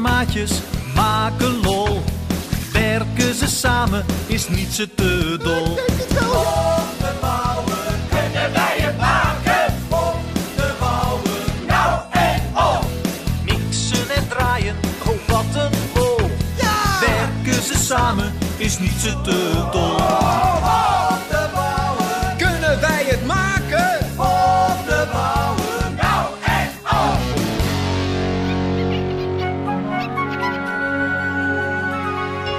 maatjes maken lol. Werken ze samen is niet ze te dol. Op de mouwen kunnen wij het maken. Op de bouwen. nou en op. Mixen en draaien, oh wat een lol. Werken ze samen is niet ze te dol.